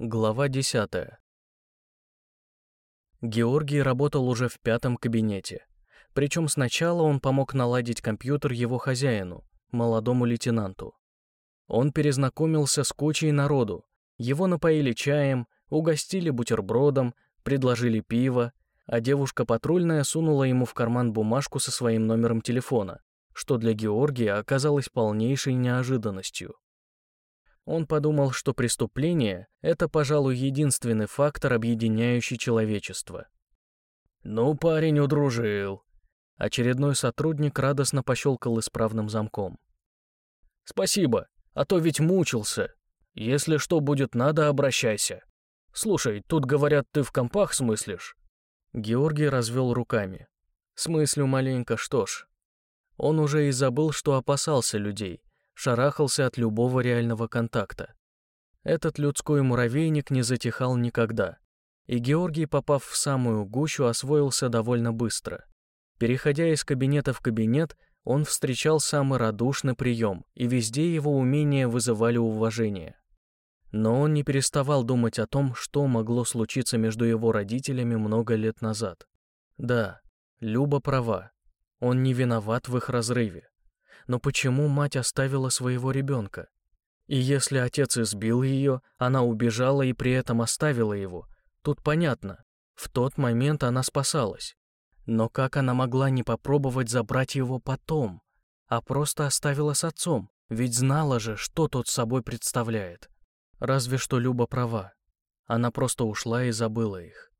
Глава 10. Георгий работал уже в пятом кабинете. Причем сначала он помог наладить компьютер его хозяину, молодому лейтенанту. Он перезнакомился с кучей народу. Его напоили чаем, угостили бутербродом, предложили пиво, а девушка патрульная сунула ему в карман бумажку со своим номером телефона, что для Георгия оказалось полнейшей неожиданностью. Он подумал, что преступление — это, пожалуй, единственный фактор, объединяющий человечество. «Ну, парень удружил». Очередной сотрудник радостно пощелкал исправным замком. «Спасибо, а то ведь мучился. Если что будет надо, обращайся. Слушай, тут говорят, ты в компах смыслишь?» Георгий развел руками. «Смыслю маленько, что ж». Он уже и забыл, что опасался людей, шарахался от любого реального контакта. Этот людской муравейник не затихал никогда, и Георгий, попав в самую гущу, освоился довольно быстро. Переходя из кабинета в кабинет, он встречал самый радушный прием, и везде его умения вызывали уважение. Но он не переставал думать о том, что могло случиться между его родителями много лет назад. Да, Люба права. Он не виноват в их разрыве. Но почему мать оставила своего ребенка? И если отец избил ее, она убежала и при этом оставила его, тут понятно. В тот момент она спасалась. Но как она могла не попробовать забрать его потом, а просто оставила с отцом, ведь знала же, что тот собой представляет. Разве что Люба права. Она просто ушла и забыла их.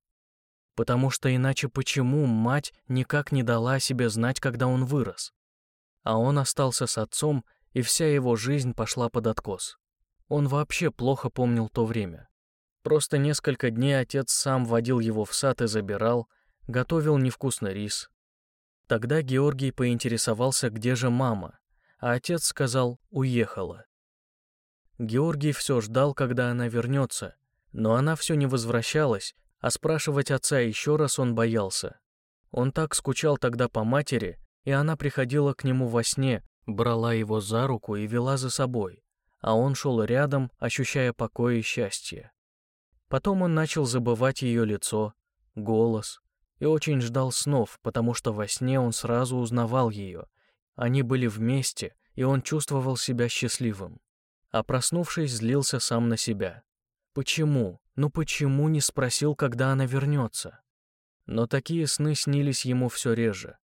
Потому что иначе почему мать никак не дала себе знать, когда он вырос? А он остался с отцом, и вся его жизнь пошла под откос. Он вообще плохо помнил то время. Просто несколько дней отец сам водил его в сад и забирал, готовил невкусный рис. Тогда Георгий поинтересовался, где же мама, а отец сказал «уехала». Георгий все ждал, когда она вернется, но она все не возвращалась, а спрашивать отца еще раз он боялся. Он так скучал тогда по матери, и она приходила к нему во сне, брала его за руку и вела за собой, а он шел рядом, ощущая покой и счастье. Потом он начал забывать ее лицо, голос и очень ждал снов, потому что во сне он сразу узнавал ее. Они были вместе, и он чувствовал себя счастливым. А проснувшись, злился сам на себя. Почему? Ну почему не спросил, когда она вернется? Но такие сны снились ему все реже.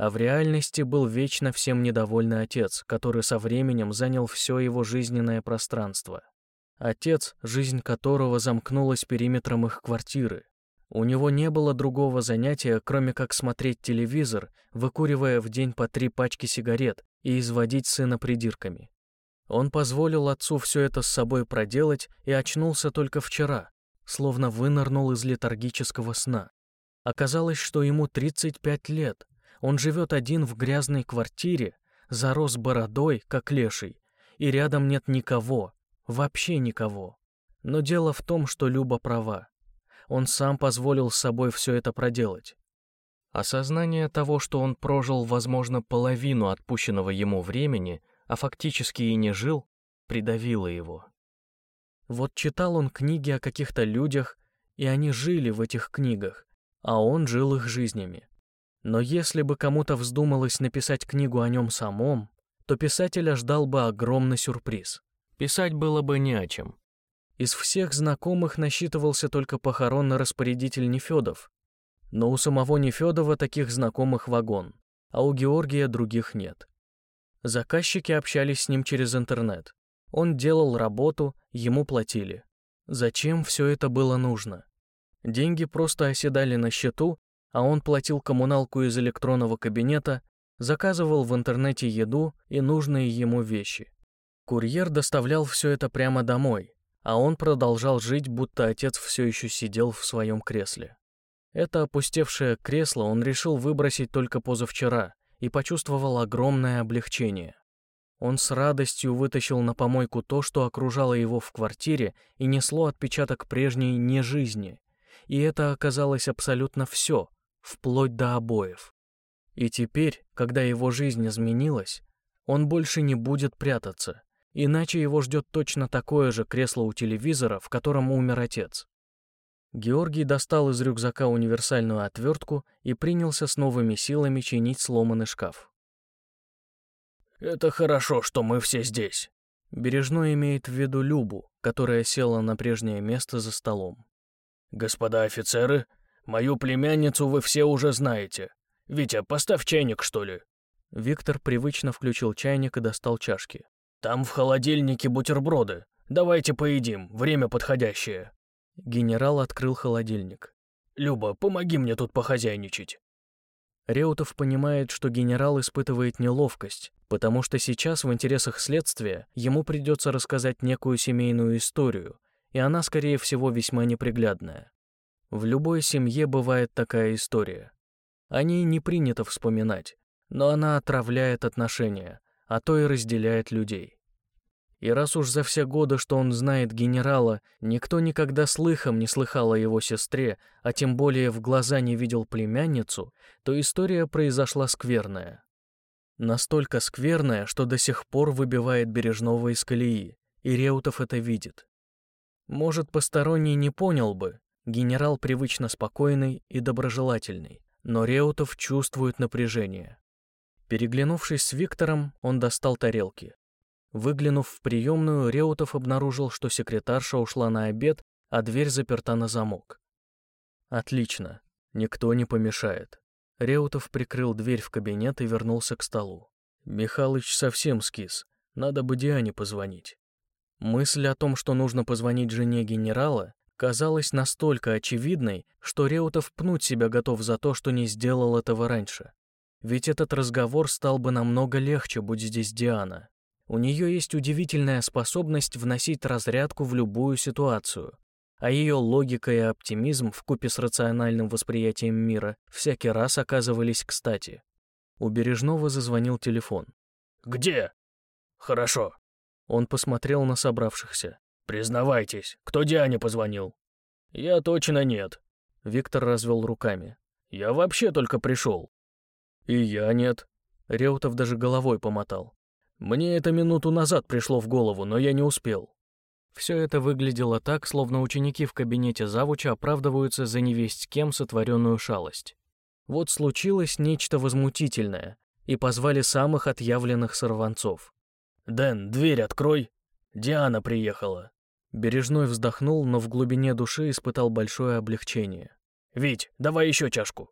А в реальности был вечно всем недовольный отец, который со временем занял все его жизненное пространство. Отец, жизнь которого замкнулась периметром их квартиры. У него не было другого занятия, кроме как смотреть телевизор, выкуривая в день по три пачки сигарет и изводить сына придирками. Он позволил отцу все это с собой проделать и очнулся только вчера, словно вынырнул из летаргического сна. Оказалось, что ему 35 лет, он живет один в грязной квартире, зарос бородой, как леший, и рядом нет никого, вообще никого. Но дело в том, что Люба права. Он сам позволил с собой все это проделать. Осознание того, что он прожил, возможно, половину отпущенного ему времени, а фактически и не жил, придавило его. Вот читал он книги о каких-то людях, и они жили в этих книгах, а он жил их жизнями. Но если бы кому-то вздумалось написать книгу о нем самом, то писателя ждал бы огромный сюрприз. Писать было бы не о чем. Из всех знакомых насчитывался только похоронный распорядитель Нефедов. Но у самого Нефедова таких знакомых вагон, а у Георгия других нет. Заказчики общались с ним через интернет. Он делал работу, ему платили. Зачем все это было нужно? Деньги просто оседали на счету, а он платил коммуналку из электронного кабинета, заказывал в интернете еду и нужные ему вещи. Курьер доставлял все это прямо домой, а он продолжал жить, будто отец все еще сидел в своем кресле. Это опустевшее кресло он решил выбросить только позавчера и почувствовал огромное облегчение. Он с радостью вытащил на помойку то, что окружало его в квартире и несло отпечаток прежней нежизни. И это оказалось абсолютно все, вплоть до обоев. И теперь, когда его жизнь изменилась, он больше не будет прятаться, иначе его ждет точно такое же кресло у телевизора, в котором умер отец. Георгий достал из рюкзака универсальную отвертку и принялся с новыми силами чинить сломанный шкаф. «Это хорошо, что мы все здесь», Бережной имеет в виду Любу, которая села на прежнее место за столом. «Господа офицеры, мою племянницу вы все уже знаете. Витя, поставь чайник, что ли?» Виктор привычно включил чайник и достал чашки. «Там в холодильнике бутерброды. Давайте поедим, время подходящее». Генерал открыл холодильник. «Люба, помоги мне тут похозяйничать». Реутов понимает, что генерал испытывает неловкость, потому что сейчас в интересах следствия ему придется рассказать некую семейную историю, и она, скорее всего, весьма неприглядная. В любой семье бывает такая история. О ней не принято вспоминать, но она отравляет отношения, а то и разделяет людей. И раз уж за все годы, что он знает генерала, никто никогда слыхом не слыхал о его сестре, а тем более в глаза не видел племянницу, то история произошла скверная. Настолько скверная, что до сих пор выбивает Бережного из колеи, и Реутов это видит. Может, посторонний не понял бы, генерал привычно спокойный и доброжелательный, но Реутов чувствует напряжение. Переглянувшись с Виктором, он достал тарелки. Выглянув в приемную, Реутов обнаружил, что секретарша ушла на обед, а дверь заперта на замок. Отлично, никто не помешает. Реутов прикрыл дверь в кабинет и вернулся к столу. Михалыч совсем скис. Надо бы Диане позвонить. Мысль о том, что нужно позвонить жене генерала, казалась настолько очевидной, что Реутов пнуть себя готов за то, что не сделал этого раньше. Ведь этот разговор стал бы намного легче, будь здесь Диана. У нее есть удивительная способность вносить разрядку в любую ситуацию, а ее логика и оптимизм в купе с рациональным восприятием мира всякий раз оказывались кстати. У Бережного зазвонил телефон. «Где?» «Хорошо». Он посмотрел на собравшихся. «Признавайтесь, кто Диане позвонил?» «Я точно нет». Виктор развел руками. «Я вообще только пришел». «И я нет». Реутов даже головой помотал. «Мне это минуту назад пришло в голову, но я не успел». Все это выглядело так, словно ученики в кабинете завуча оправдываются за невесть кем сотворенную шалость. Вот случилось нечто возмутительное, и позвали самых отъявленных сорванцов. «Дэн, дверь открой! Диана приехала!» Бережной вздохнул, но в глубине души испытал большое облегчение. «Вить, давай еще чашку!»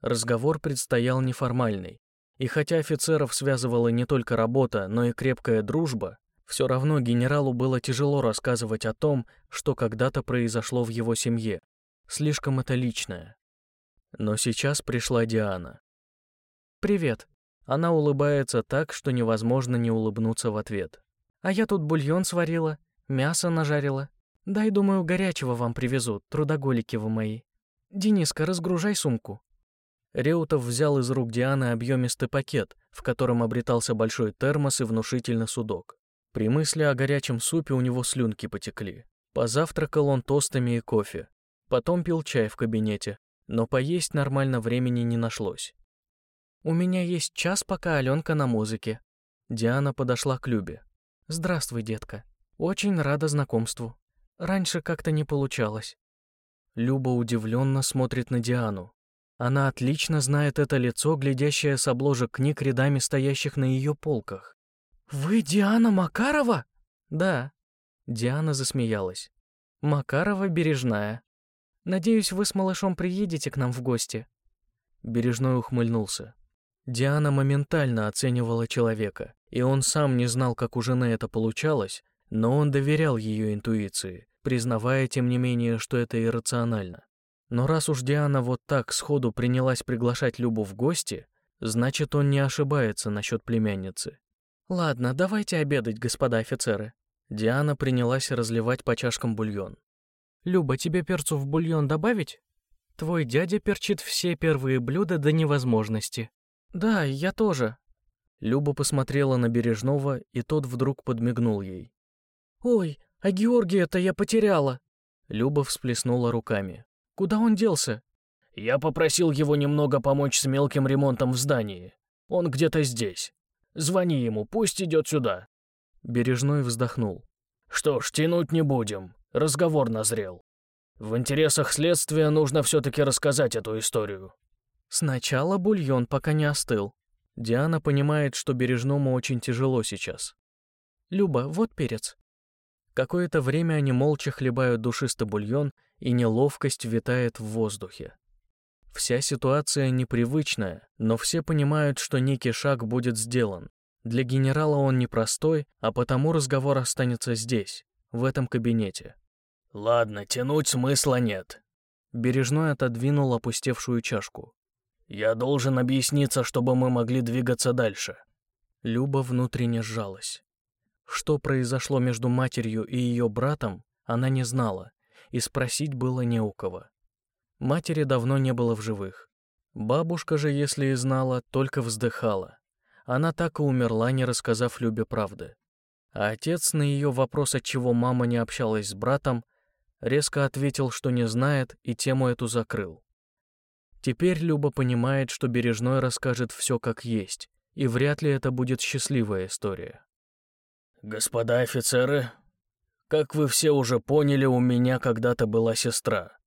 Разговор предстоял неформальный, и хотя офицеров связывала не только работа, но и крепкая дружба, все равно генералу было тяжело рассказывать о том, что когда-то произошло в его семье. Слишком это личное. Но сейчас пришла Диана. «Привет». Она улыбается так, что невозможно не улыбнуться в ответ. «А я тут бульон сварила, мясо нажарила. Дай, думаю, горячего вам привезут, трудоголики вы мои. Дениска, разгружай сумку». Реутов взял из рук Дианы объемистый пакет, в котором обретался большой термос и внушительный судок. При мысли о горячем супе у него слюнки потекли. Позавтракал он тостами и кофе. Потом пил чай в кабинете, но поесть нормально времени не нашлось. «У меня есть час, пока Аленка на музыке». Диана подошла к Любе. «Здравствуй, детка. Очень рада знакомству. Раньше как-то не получалось». Люба удивленно смотрит на Диану. Она отлично знает это лицо, глядящее с обложек книг рядами стоящих на ее полках. «Вы Диана Макарова?» «Да». Диана засмеялась. «Макарова Бережная. Надеюсь, вы с малышом приедете к нам в гости». Бережной ухмыльнулся. Диана моментально оценивала человека, и он сам не знал, как у жены это получалось, но он доверял ее интуиции, признавая, тем не менее, что это иррационально. Но раз уж Диана вот так сходу принялась приглашать Любу в гости, значит, он не ошибается насчет племянницы. «Ладно, давайте обедать, господа офицеры». Диана принялась разливать по чашкам бульон. «Люба, тебе перцу в бульон добавить?» «Твой дядя перчит все первые блюда до невозможности». «Да, я тоже». Люба посмотрела на Бережного, и тот вдруг подмигнул ей. «Ой, а Георгия-то я потеряла!» Люба всплеснула руками. «Куда он делся?» «Я попросил его немного помочь с мелким ремонтом в здании. Он где-то здесь». Звони ему, пусть идет сюда». Бережной вздохнул. Что ж, тянуть не будем. Разговор назрел. В интересах следствия нужно все-таки рассказать эту историю. Сначала бульон, пока не остыл. Диана понимает, что Бережному очень тяжело сейчас. Люба, вот перец. Какое-то время они молча хлебают душистый бульон, и неловкость витает в воздухе. Вся ситуация непривычная, но все понимают, что некий шаг будет сделан. Для генерала он непростой, а потому разговор останется здесь, в этом кабинете. «Ладно, тянуть смысла нет». Бережной отодвинул опустевшую чашку. «Я должен объясниться, чтобы мы могли двигаться дальше». Люба внутренне сжалась. Что произошло между матерью и ее братом, она не знала, и спросить было не у кого. Матери давно не было в живых. Бабушка же, если и знала, только вздыхала. Она так и умерла, не рассказав Любе правды. А отец на ее вопрос, отчего мама не общалась с братом, резко ответил, что не знает, и тему эту закрыл. Теперь Люба понимает, что Бережной расскажет все как есть, и вряд ли это будет счастливая история. «Господа офицеры, как вы все уже поняли, у меня когда-то была сестра.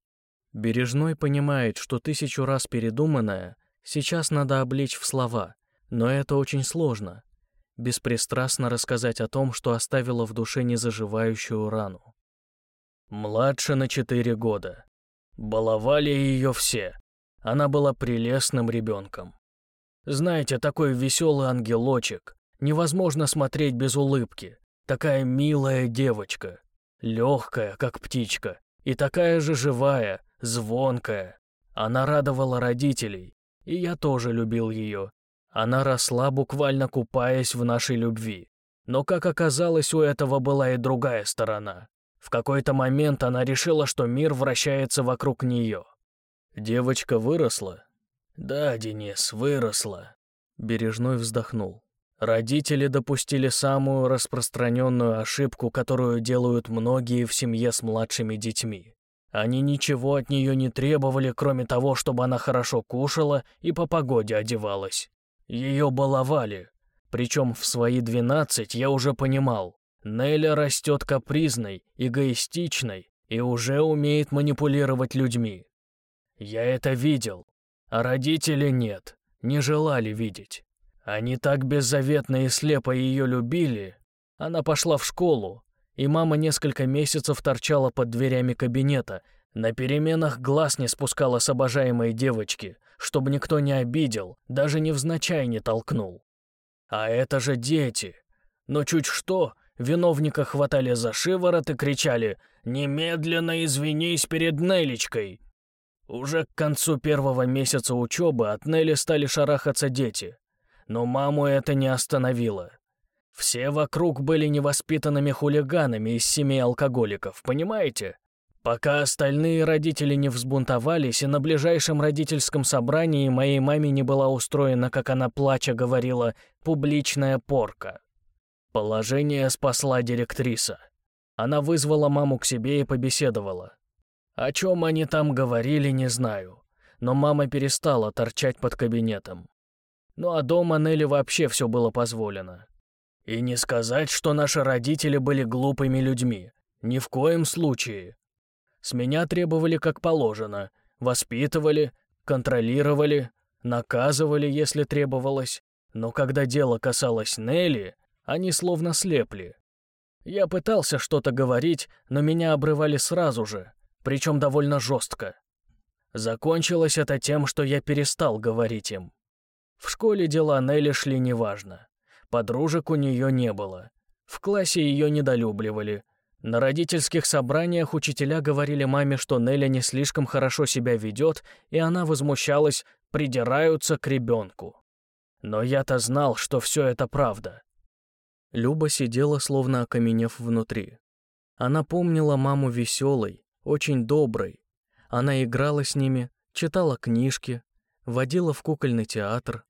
Бережной понимает, что тысячу раз передуманное сейчас надо облечь в слова, но это очень сложно. Беспристрастно рассказать о том, что оставило в душе незаживающую рану. Младше на четыре года. Баловали ее все. Она была прелестным ребенком. Знаете, такой веселый ангелочек. Невозможно смотреть без улыбки. Такая милая девочка. Легкая, как птичка. И такая же живая, звонкая. Она радовала родителей, и я тоже любил ее. Она росла, буквально купаясь в нашей любви. Но, как оказалось, у этого была и другая сторона. В какой-то момент она решила, что мир вращается вокруг нее. Девочка выросла? Да, Денис, выросла. Бережной вздохнул. Родители допустили самую распространенную ошибку, которую делают многие в семье с младшими детьми. Они ничего от нее не требовали, кроме того, чтобы она хорошо кушала и по погоде одевалась. Ее баловали. Причем в свои двенадцать я уже понимал, Неля растет капризной, эгоистичной и уже умеет манипулировать людьми. Я это видел, а родители нет, не желали видеть. Они так беззаветно и слепо ее любили. Она пошла в школу, и мама несколько месяцев торчала под дверями кабинета, на переменах глаз не спускала с обожаемой девочки, чтобы никто не обидел, даже невзначай не толкнул. А это же дети. Но чуть что, виновника хватали за шиворот и кричали «Немедленно извинись перед Нелечкой!». Уже к концу первого месяца учебы от Нелли стали шарахаться дети. Но маму это не остановило. Все вокруг были невоспитанными хулиганами из семей алкоголиков, понимаете? Пока остальные родители не взбунтовались, и на ближайшем родительском собрании моей маме не была устроена, как она плача говорила, публичная порка. Положение спасла директриса. Она вызвала маму к себе и побеседовала. О чем они там говорили, не знаю. Но мама перестала торчать под кабинетом. Ну а дома Нелли вообще все было позволено. И не сказать, что наши родители были глупыми людьми. Ни в коем случае. С меня требовали как положено. Воспитывали, контролировали, наказывали, если требовалось. Но когда дело касалось Нелли, они словно слепли. Я пытался что-то говорить, но меня обрывали сразу же, причем довольно жестко. Закончилось это тем, что я перестал говорить им. В школе дела Нелли шли неважно. Подружек у нее не было. В классе ее недолюбливали. На родительских собраниях учителя говорили маме, что Неля не слишком хорошо себя ведет, и она возмущалась, придираются к ребенку. Но я-то знал, что все это правда. Люба сидела, словно окаменев внутри. Она помнила маму веселой, очень доброй. Она играла с ними, читала книжки, водила в кукольный театр,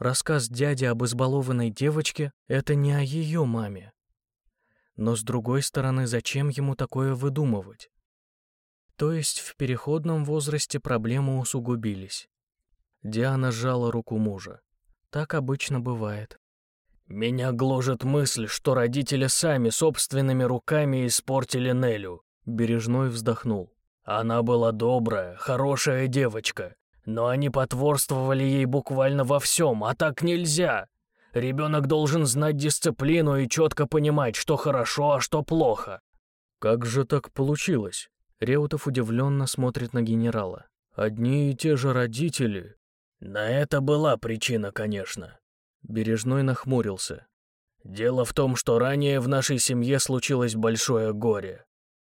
Рассказ дяди об избалованной девочке — это не о ее маме. Но с другой стороны, зачем ему такое выдумывать? То есть в переходном возрасте проблемы усугубились. Диана сжала руку мужа. Так обычно бывает. Меня гложет мысль, что родители сами собственными руками испортили Нелю. Бережной вздохнул. Она была добрая, хорошая девочка, но они потворствовали ей буквально во всем, а так нельзя. Ребенок должен знать дисциплину и четко понимать, что хорошо, а что плохо. Как же так получилось? Реутов удивленно смотрит на генерала. Одни и те же родители. На это была причина, конечно. Бережной нахмурился. Дело в том, что ранее в нашей семье случилось большое горе.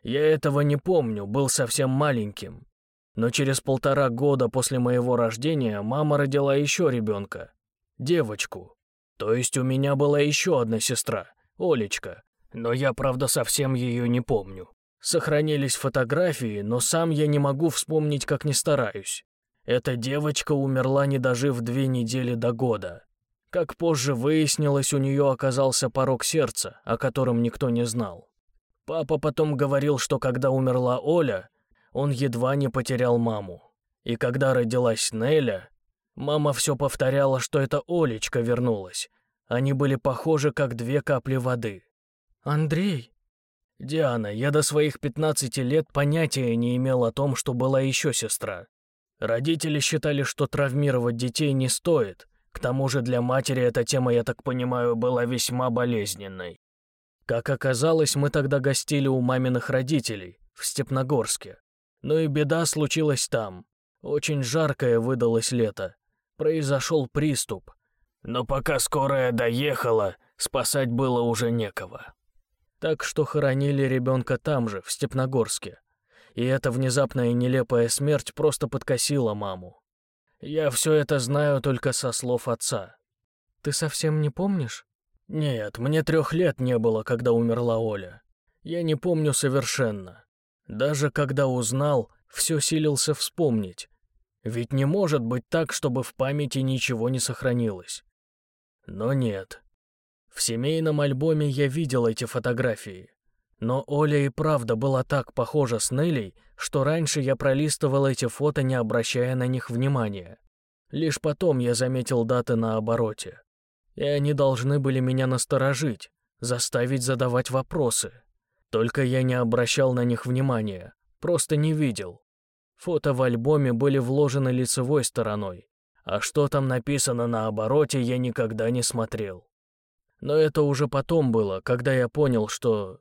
Я этого не помню, был совсем маленьким. Но через полтора года после моего рождения мама родила еще ребенка. Девочку. То есть у меня была еще одна сестра, Олечка. Но я, правда, совсем ее не помню. Сохранились фотографии, но сам я не могу вспомнить, как не стараюсь. Эта девочка умерла, не дожив две недели до года. Как позже выяснилось, у нее оказался порог сердца, о котором никто не знал. Папа потом говорил, что когда умерла Оля, он едва не потерял маму. И когда родилась Неля, мама все повторяла, что это Олечка вернулась. Они были похожи, как две капли воды. «Андрей!» «Диана, я до своих 15 лет понятия не имел о том, что была еще сестра. Родители считали, что травмировать детей не стоит, к тому же для матери эта тема, я так понимаю, была весьма болезненной. Как оказалось, мы тогда гостили у маминых родителей, в Степногорске. Но и беда случилась там. Очень жаркое выдалось лето. Произошел приступ. Но пока скорая доехала, спасать было уже некого. Так что хоронили ребенка там же, в Степногорске. И эта внезапная нелепая смерть просто подкосила маму. Я все это знаю только со слов отца. Ты совсем не помнишь? Нет, мне трех лет не было, когда умерла Оля. Я не помню совершенно. Даже когда узнал, все силился вспомнить. Ведь не может быть так, чтобы в памяти ничего не сохранилось. Но нет. В семейном альбоме я видел эти фотографии. Но Оля и правда была так похожа с Нелей, что раньше я пролистывал эти фото, не обращая на них внимания. Лишь потом я заметил даты на обороте. И они должны были меня насторожить, заставить задавать вопросы. Только я не обращал на них внимания, просто не видел. Фото в альбоме были вложены лицевой стороной, а что там написано на обороте, я никогда не смотрел. Но это уже потом было, когда я понял, что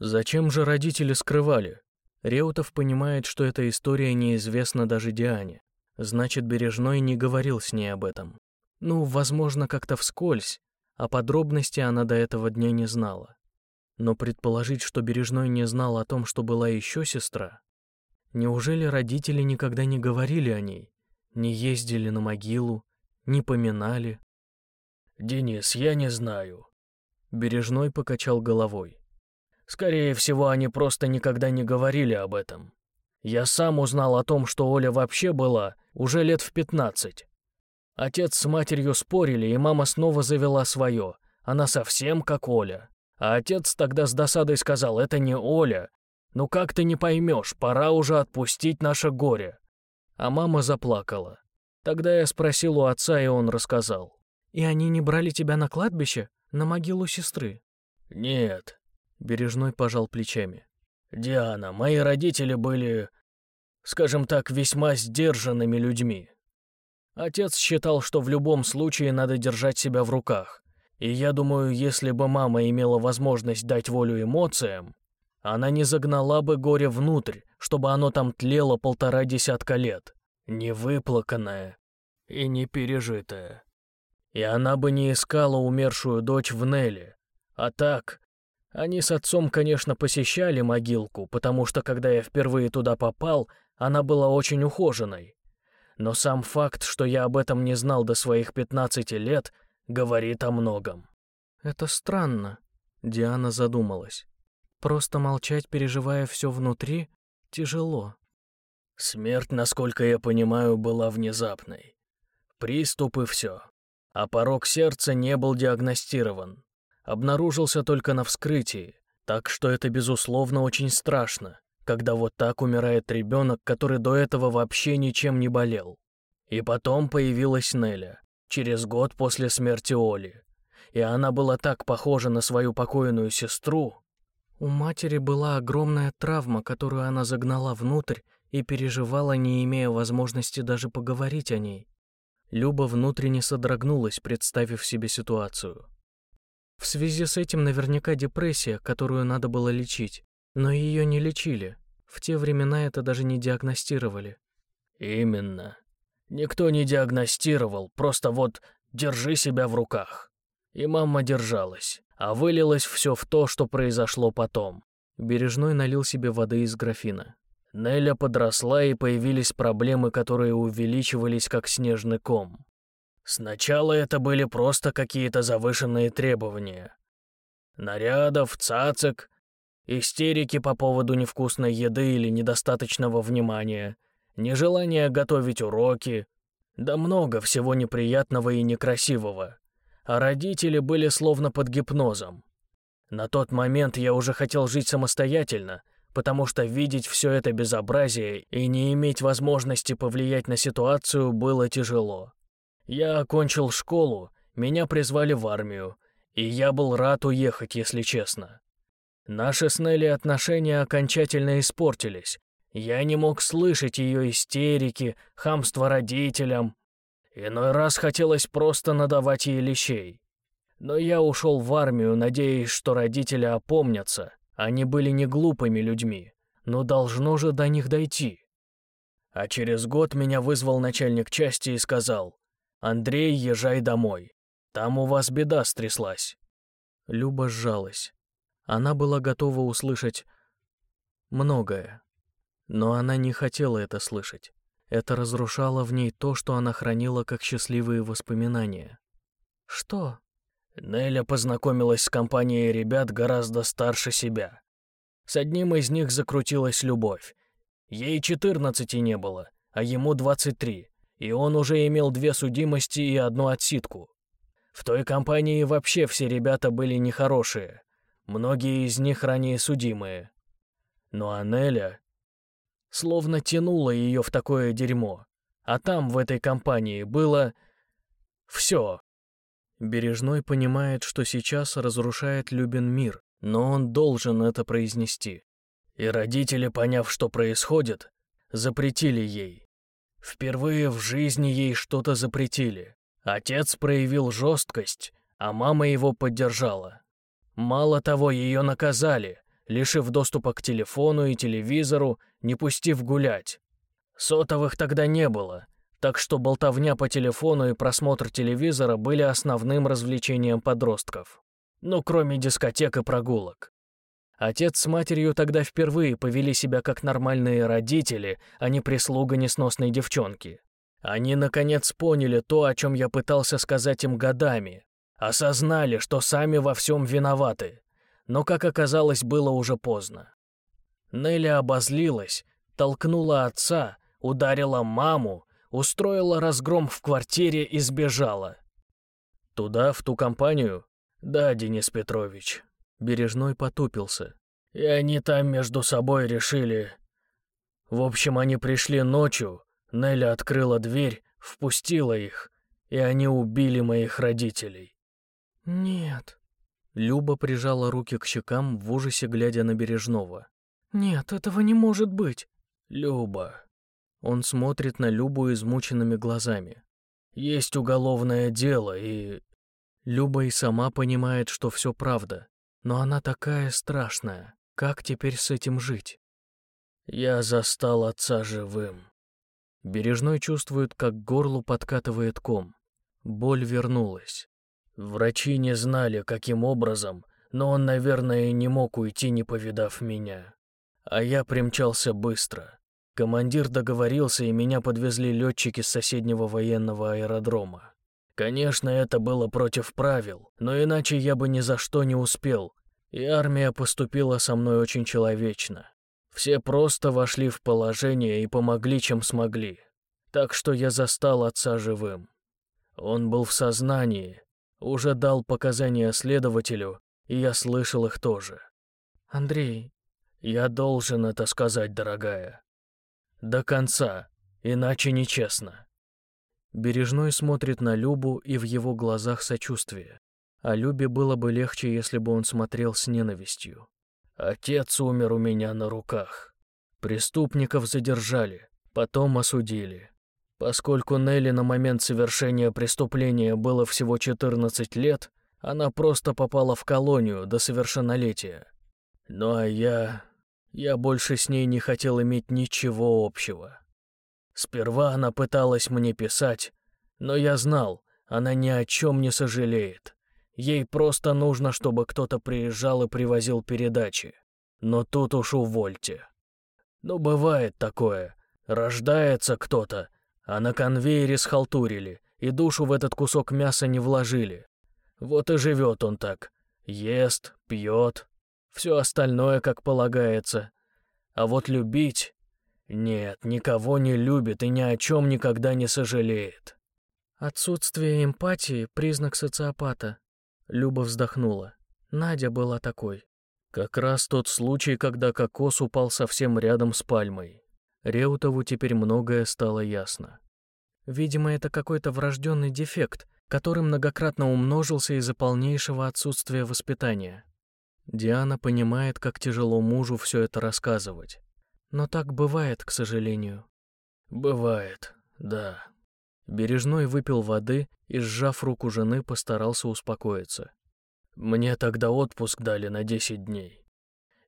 Зачем же родители скрывали? Реутов понимает, что эта история неизвестна даже Диане. Значит, Бережной не говорил с ней об этом. Ну, возможно, как-то вскользь, а подробности она до этого дня не знала. Но предположить, что Бережной не знал о том, что была еще сестра... Неужели родители никогда не говорили о ней? Не ездили на могилу, не поминали? «Денис, я не знаю». Бережной покачал головой. Скорее всего, они просто никогда не говорили об этом. Я сам узнал о том, что Оля вообще была, уже лет в пятнадцать. Отец с матерью спорили, и мама снова завела свое. Она совсем как Оля. А отец тогда с досадой сказал, это не Оля. Ну как ты не поймешь, пора уже отпустить наше горе. А мама заплакала. Тогда я спросил у отца, и он рассказал. «И они не брали тебя на кладбище? На могилу сестры?» «Нет, Бережной пожал плечами. «Диана, мои родители были, скажем так, весьма сдержанными людьми. Отец считал, что в любом случае надо держать себя в руках. И я думаю, если бы мама имела возможность дать волю эмоциям, она не загнала бы горе внутрь, чтобы оно там тлело полтора десятка лет, невыплаканное и не пережитое. И она бы не искала умершую дочь в Неле, а так они с отцом, конечно, посещали могилку, потому что, когда я впервые туда попал, она была очень ухоженной. Но сам факт, что я об этом не знал до своих 15 лет, говорит о многом. «Это странно», — Диана задумалась. «Просто молчать, переживая все внутри, тяжело». Смерть, насколько я понимаю, была внезапной. Приступ и все. А порог сердца не был диагностирован обнаружился только на вскрытии, так что это, безусловно, очень страшно, когда вот так умирает ребенок, который до этого вообще ничем не болел. И потом появилась Неля, через год после смерти Оли. и она была так похожа на свою покойную сестру. У матери была огромная травма, которую она загнала внутрь и переживала, не имея возможности даже поговорить о ней. Люба внутренне содрогнулась, представив себе ситуацию. В связи с этим наверняка депрессия, которую надо было лечить, но ее не лечили. В те времена это даже не диагностировали. Именно. Никто не диагностировал, просто вот держи себя в руках. И мама держалась, а вылилось все в то, что произошло потом. Бережной налил себе воды из графина. Неля подросла, и появились проблемы, которые увеличивались как снежный ком. Сначала это были просто какие-то завышенные требования. Нарядов, цацек, истерики по поводу невкусной еды или недостаточного внимания, нежелание готовить уроки, да много всего неприятного и некрасивого. А родители были словно под гипнозом. На тот момент я уже хотел жить самостоятельно, потому что видеть все это безобразие и не иметь возможности повлиять на ситуацию было тяжело. Я окончил школу, меня призвали в армию, и я был рад уехать, если честно. Наши с Нелли отношения окончательно испортились. Я не мог слышать ее истерики, хамство родителям. Иной раз хотелось просто надавать ей лещей. Но я ушел в армию, надеясь, что родители опомнятся. Они были не глупыми людьми, но должно же до них дойти. А через год меня вызвал начальник части и сказал, «Андрей, езжай домой. Там у вас беда стряслась». Люба сжалась. Она была готова услышать многое, но она не хотела это слышать. Это разрушало в ней то, что она хранила как счастливые воспоминания. «Что?» Неля познакомилась с компанией ребят гораздо старше себя. С одним из них закрутилась любовь. Ей 14 не было, а ему 23, и он уже имел две судимости и одну отсидку. В той компании вообще все ребята были нехорошие, многие из них ранее судимые. Но Анеля словно тянула ее в такое дерьмо, а там, в этой компании, было... все. Бережной понимает, что сейчас разрушает Любин мир, но он должен это произнести. И родители, поняв, что происходит, запретили ей. Впервые в жизни ей что-то запретили. Отец проявил жесткость, а мама его поддержала. Мало того, ее наказали, лишив доступа к телефону и телевизору, не пустив гулять. Сотовых тогда не было, так что болтовня по телефону и просмотр телевизора были основным развлечением подростков. Ну, кроме дискотек и прогулок. Отец с матерью тогда впервые повели себя как нормальные родители, а не прислуга несносной девчонки. Они, наконец, поняли то, о чем я пытался сказать им годами, Осознали, что сами во всем виноваты. Но, как оказалось, было уже поздно. Нелли обозлилась, толкнула отца, ударила маму, устроила разгром в квартире и сбежала. Туда, в ту компанию? Да, Денис Петрович. Бережной потупился. И они там между собой решили... В общем, они пришли ночью, Нелли открыла дверь, впустила их, и они убили моих родителей. «Нет». Люба прижала руки к щекам в ужасе, глядя на Бережного. «Нет, этого не может быть». «Люба». Он смотрит на Любу измученными глазами. «Есть уголовное дело, и...» Люба и сама понимает, что все правда. Но она такая страшная. Как теперь с этим жить? «Я застал отца живым». Бережной чувствует, как горлу подкатывает ком. Боль вернулась. Врачи не знали, каким образом, но он, наверное, не мог уйти, не повидав меня. А я примчался быстро. Командир договорился, и меня подвезли летчики с соседнего военного аэродрома. Конечно, это было против правил, но иначе я бы ни за что не успел, и армия поступила со мной очень человечно. Все просто вошли в положение и помогли, чем смогли. Так что я застал отца живым. Он был в сознании, уже дал показания следователю, и я слышал их тоже. Андрей, я должен это сказать, дорогая. До конца, иначе нечестно. Бережной смотрит на Любу, и в его глазах сочувствие. А Любе было бы легче, если бы он смотрел с ненавистью. Отец умер у меня на руках. Преступников задержали, потом осудили. Поскольку Нелли на момент совершения преступления было всего 14 лет, она просто попала в колонию до совершеннолетия. Ну а я... Я больше с ней не хотел иметь ничего общего. Сперва она пыталась мне писать, но я знал, она ни о чем не сожалеет. Ей просто нужно, чтобы кто-то приезжал и привозил передачи. Но тут уж увольте. Ну, бывает такое. Рождается кто-то, а на конвейере схалтурили, и душу в этот кусок мяса не вложили. Вот и живет он так. Ест, пьет, все остальное, как полагается. А вот любить... Нет, никого не любит и ни о чем никогда не сожалеет. Отсутствие эмпатии — признак социопата. Люба вздохнула. Надя была такой. Как раз тот случай, когда кокос упал совсем рядом с пальмой. Реутову теперь многое стало ясно. Видимо, это какой-то врожденный дефект, который многократно умножился из-за полнейшего отсутствия воспитания. Диана понимает, как тяжело мужу все это рассказывать. Но так бывает, к сожалению. Бывает, да. Бережной выпил воды и, сжав руку жены, постарался успокоиться. Мне тогда отпуск дали на 10 дней.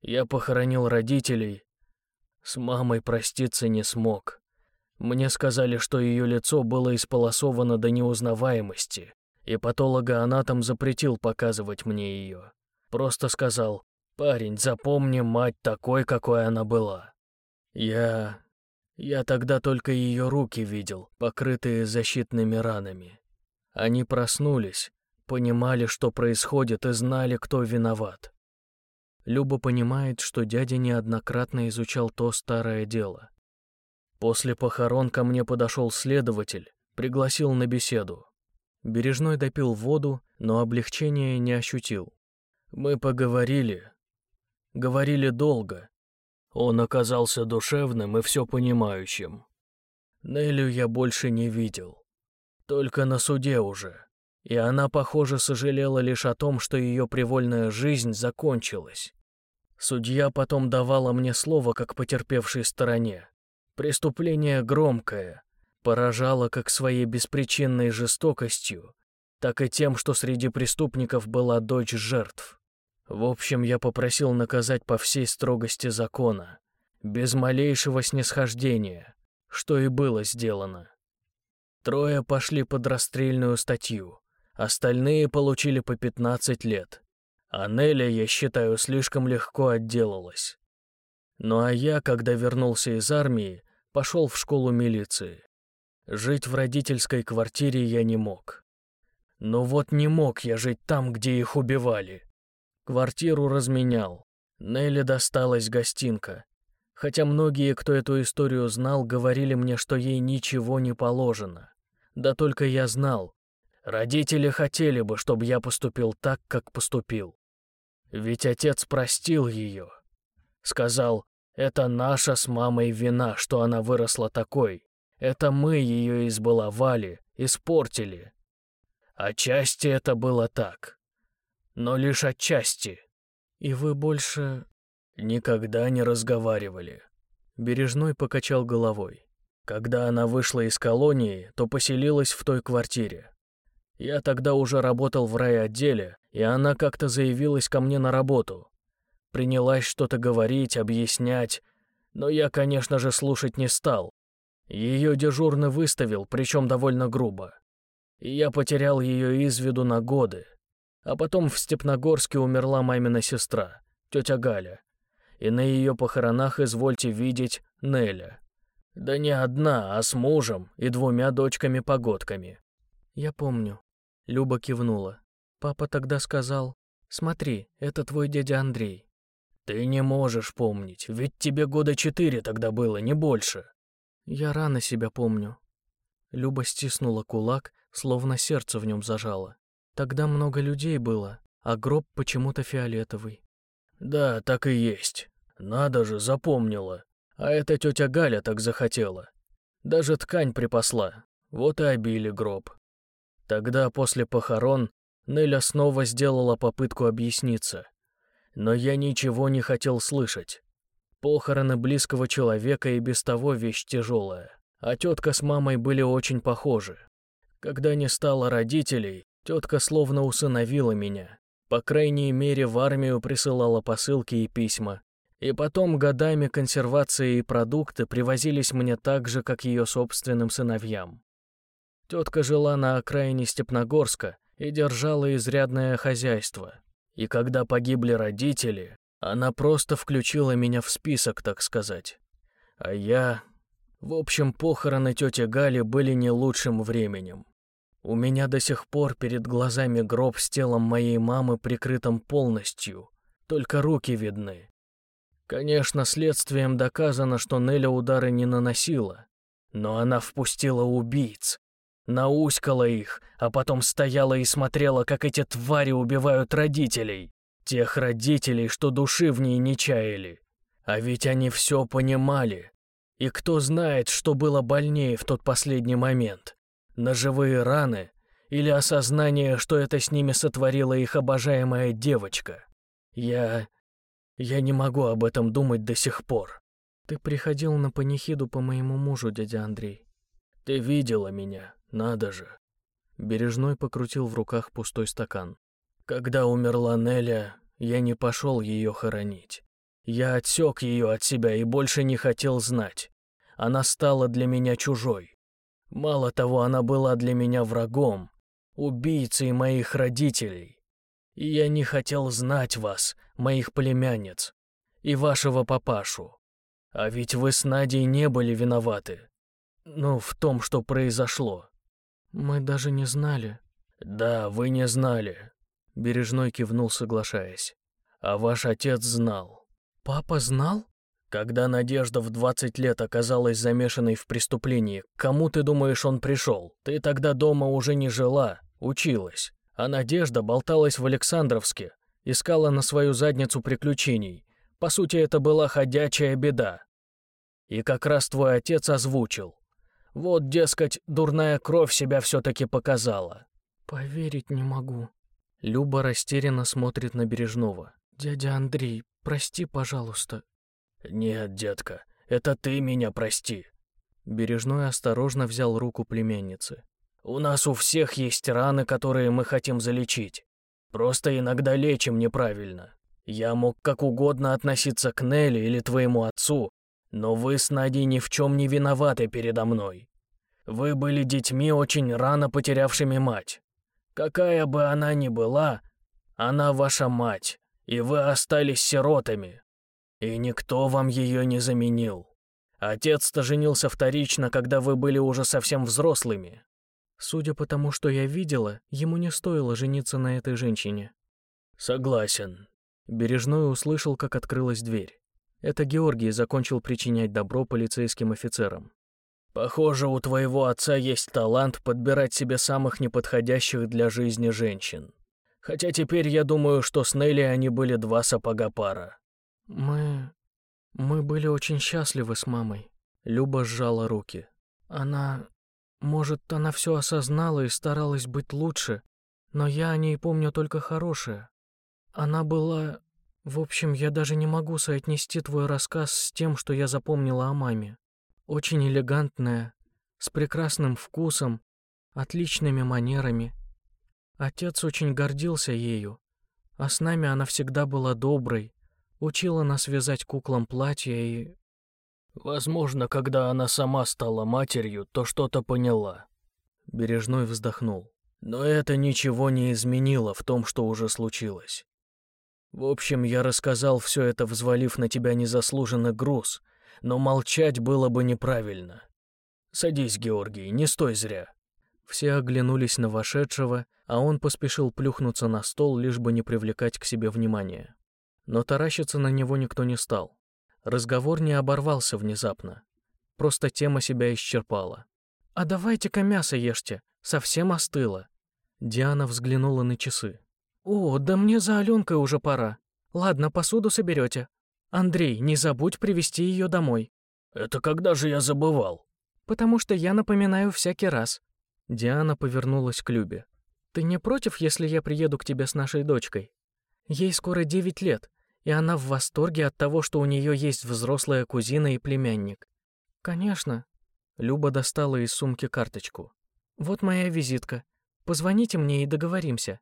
Я похоронил родителей. С мамой проститься не смог. Мне сказали, что ее лицо было исполосовано до неузнаваемости, и патологоанатом запретил показывать мне ее. Просто сказал, «Парень, запомни мать такой, какой она была». Я... Я тогда только ее руки видел, покрытые защитными ранами. Они проснулись, понимали, что происходит, и знали, кто виноват. Люба понимает, что дядя неоднократно изучал то старое дело. После похорон ко мне подошел следователь, пригласил на беседу. Бережной допил воду, но облегчения не ощутил. Мы поговорили. Говорили долго. Он оказался душевным и все понимающим. Нелю я больше не видел. Только на суде уже и она, похоже, сожалела лишь о том, что ее привольная жизнь закончилась. Судья потом давала мне слово как потерпевшей стороне. Преступление громкое, поражало как своей беспричинной жестокостью, так и тем, что среди преступников была дочь жертв. В общем, я попросил наказать по всей строгости закона, без малейшего снисхождения, что и было сделано. Трое пошли под расстрельную статью. Остальные получили по 15 лет. А Неля, я считаю, слишком легко отделалась. Ну а я, когда вернулся из армии, пошел в школу милиции. Жить в родительской квартире я не мог. Но вот не мог я жить там, где их убивали. Квартиру разменял. Нелли досталась гостинка. Хотя многие, кто эту историю знал, говорили мне, что ей ничего не положено. Да только я знал, Родители хотели бы, чтобы я поступил так, как поступил. Ведь отец простил ее. Сказал, это наша с мамой вина, что она выросла такой. Это мы ее избаловали, испортили. Отчасти это было так. Но лишь отчасти. И вы больше... Никогда не разговаривали. Бережной покачал головой. Когда она вышла из колонии, то поселилась в той квартире. Я тогда уже работал в райотделе, и она как-то заявилась ко мне на работу. Принялась что-то говорить, объяснять, но я, конечно же, слушать не стал. Ее дежурно выставил, причем довольно грубо. И я потерял ее из виду на годы. А потом в Степногорске умерла мамина сестра, тетя Галя. И на ее похоронах, извольте видеть, Неля. Да не одна, а с мужем и двумя дочками-погодками. Я помню. Люба кивнула. Папа тогда сказал, «Смотри, это твой дядя Андрей». «Ты не можешь помнить, ведь тебе года четыре тогда было, не больше». «Я рано себя помню». Люба стиснула кулак, словно сердце в нем зажало. Тогда много людей было, а гроб почему-то фиолетовый. «Да, так и есть. Надо же, запомнила. А эта тетя Галя так захотела. Даже ткань припасла. Вот и обили гроб. Тогда, после похорон, Неля снова сделала попытку объясниться. Но я ничего не хотел слышать. Похороны близкого человека и без того вещь тяжелая. А тетка с мамой были очень похожи. Когда не стало родителей, тетка словно усыновила меня. По крайней мере, в армию присылала посылки и письма. И потом годами консервация и продукты привозились мне так же, как ее собственным сыновьям. Тетка жила на окраине Степногорска и держала изрядное хозяйство. И когда погибли родители, она просто включила меня в список, так сказать. А я... В общем, похороны тети Гали были не лучшим временем. У меня до сих пор перед глазами гроб с телом моей мамы прикрытым полностью, только руки видны. Конечно, следствием доказано, что Неля удары не наносила, но она впустила убийц, науськала их, а потом стояла и смотрела, как эти твари убивают родителей. Тех родителей, что души в ней не чаяли. А ведь они все понимали. И кто знает, что было больнее в тот последний момент. Ножевые раны или осознание, что это с ними сотворила их обожаемая девочка. Я... я не могу об этом думать до сих пор. Ты приходил на панихиду по моему мужу, дядя Андрей. Ты видела меня, надо же. Бережной покрутил в руках пустой стакан. Когда умерла Неля, я не пошел ее хоронить. Я отсек ее от себя и больше не хотел знать. Она стала для меня чужой. Мало того, она была для меня врагом, убийцей моих родителей. И я не хотел знать вас, моих племянниц, и вашего папашу. А ведь вы с Надей не были виноваты. Ну, в том, что произошло. Мы даже не знали. Да, вы не знали. Бережной кивнул, соглашаясь. А ваш отец знал. Папа знал? Когда Надежда в 20 лет оказалась замешанной в преступлении, кому ты думаешь, он пришел? Ты тогда дома уже не жила, училась. А Надежда болталась в Александровске, искала на свою задницу приключений. По сути, это была ходячая беда. И как раз твой отец озвучил. Вот, дескать, дурная кровь себя все-таки показала. Поверить не могу. Люба растерянно смотрит на Бережного. «Дядя Андрей, прости, пожалуйста». «Нет, детка, это ты меня прости». Бережной осторожно взял руку племянницы. «У нас у всех есть раны, которые мы хотим залечить. Просто иногда лечим неправильно. Я мог как угодно относиться к Нелли или твоему отцу, но вы с Надей ни в чем не виноваты передо мной. Вы были детьми, очень рано потерявшими мать. Какая бы она ни была, она ваша мать, и вы остались сиротами. И никто вам ее не заменил. Отец-то женился вторично, когда вы были уже совсем взрослыми. Судя по тому, что я видела, ему не стоило жениться на этой женщине. Согласен. Бережной услышал, как открылась дверь. Это Георгий закончил причинять добро полицейским офицерам. Похоже, у твоего отца есть талант подбирать себе самых неподходящих для жизни женщин. Хотя теперь я думаю, что с Нелли они были два сапога пара. Мы... мы были очень счастливы с мамой. Люба сжала руки. Она... Может, она все осознала и старалась быть лучше, но я о ней помню только хорошее. Она была... В общем, я даже не могу соотнести твой рассказ с тем, что я запомнила о маме. Очень элегантная, с прекрасным вкусом, отличными манерами. Отец очень гордился ею, а с нами она всегда была доброй, учила нас вязать куклам платья и... Возможно, когда она сама стала матерью, то что-то поняла. Бережной вздохнул. Но это ничего не изменило в том, что уже случилось. В общем, я рассказал все это, взвалив на тебя незаслуженный груз, но молчать было бы неправильно. Садись, Георгий, не стой зря». Все оглянулись на вошедшего, а он поспешил плюхнуться на стол, лишь бы не привлекать к себе внимания. Но таращиться на него никто не стал. Разговор не оборвался внезапно. Просто тема себя исчерпала. «А давайте-ка мясо ешьте, совсем остыло». Диана взглянула на часы. «О, да мне за Аленкой уже пора. Ладно, посуду соберете, Андрей, не забудь привести ее домой. Это когда же я забывал? Потому что я напоминаю всякий раз. Диана повернулась к Любе. Ты не против, если я приеду к тебе с нашей дочкой? Ей скоро девять лет, и она в восторге от того, что у нее есть взрослая кузина и племянник. Конечно. Люба достала из сумки карточку. Вот моя визитка. Позвоните мне и договоримся.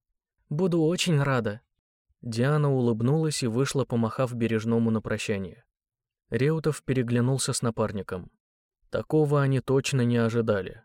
Буду очень рада. Диана улыбнулась и вышла, помахав Бережному на прощание. Реутов переглянулся с напарником. Такого они точно не ожидали.